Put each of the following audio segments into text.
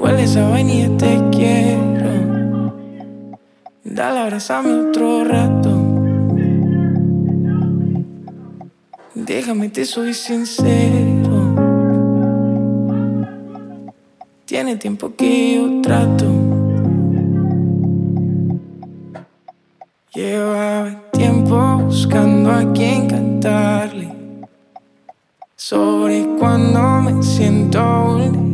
Huele esa vainilla, te quiero. Dale, abrazame otro rato. Déjame, te soy sincero. Tiene tiempo que yo trato. Llevaba tiempo buscando a quien cantarle sobre cuando me siento vulnerable.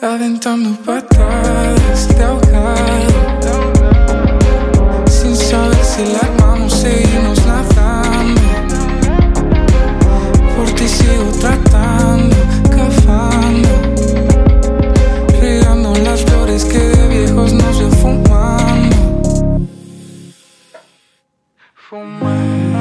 Aventando patadas de ahogado. Sin saber si la armamos, seguimos nadando. Por ti sigo tratando, cavando. Regando las flores que de viejos nos veo fumando. No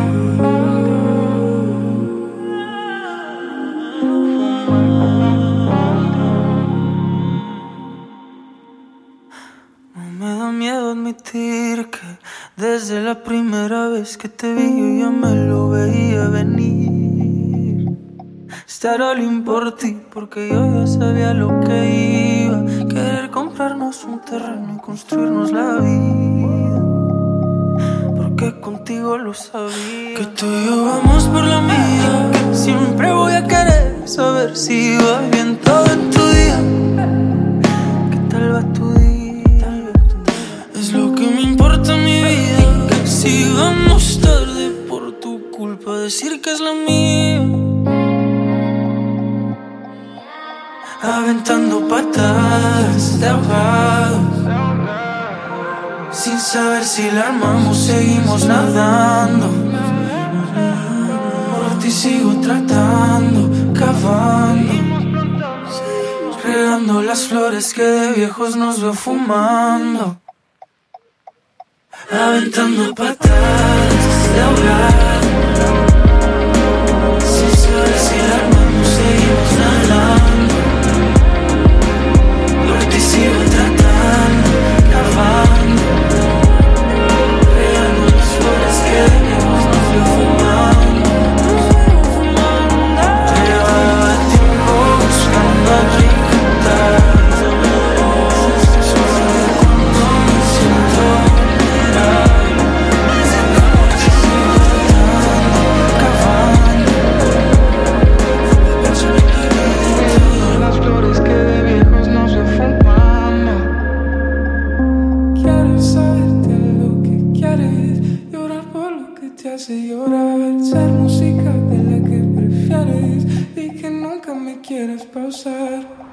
desde la primera vez que te vi yo ya me lo veía venir. Estar all por ti porque yo ya sabía lo que iba. Querer comprarnos un terreno y construirnos la vida. Porque contigo lo sabía. Que tú y yo vamos por la mía. Siempre voy a querer saber si decir que es la mía. Aventando patadas de ahogado. Sin saber si la armamos, seguimos nadando. Por ti sigo tratando, cavando. Regando las flores que de viejos nos veo fumando. Aventando patadas de ahogado. Te hace llorar. Ser música de la que prefieres y que nunca me quieres pausar.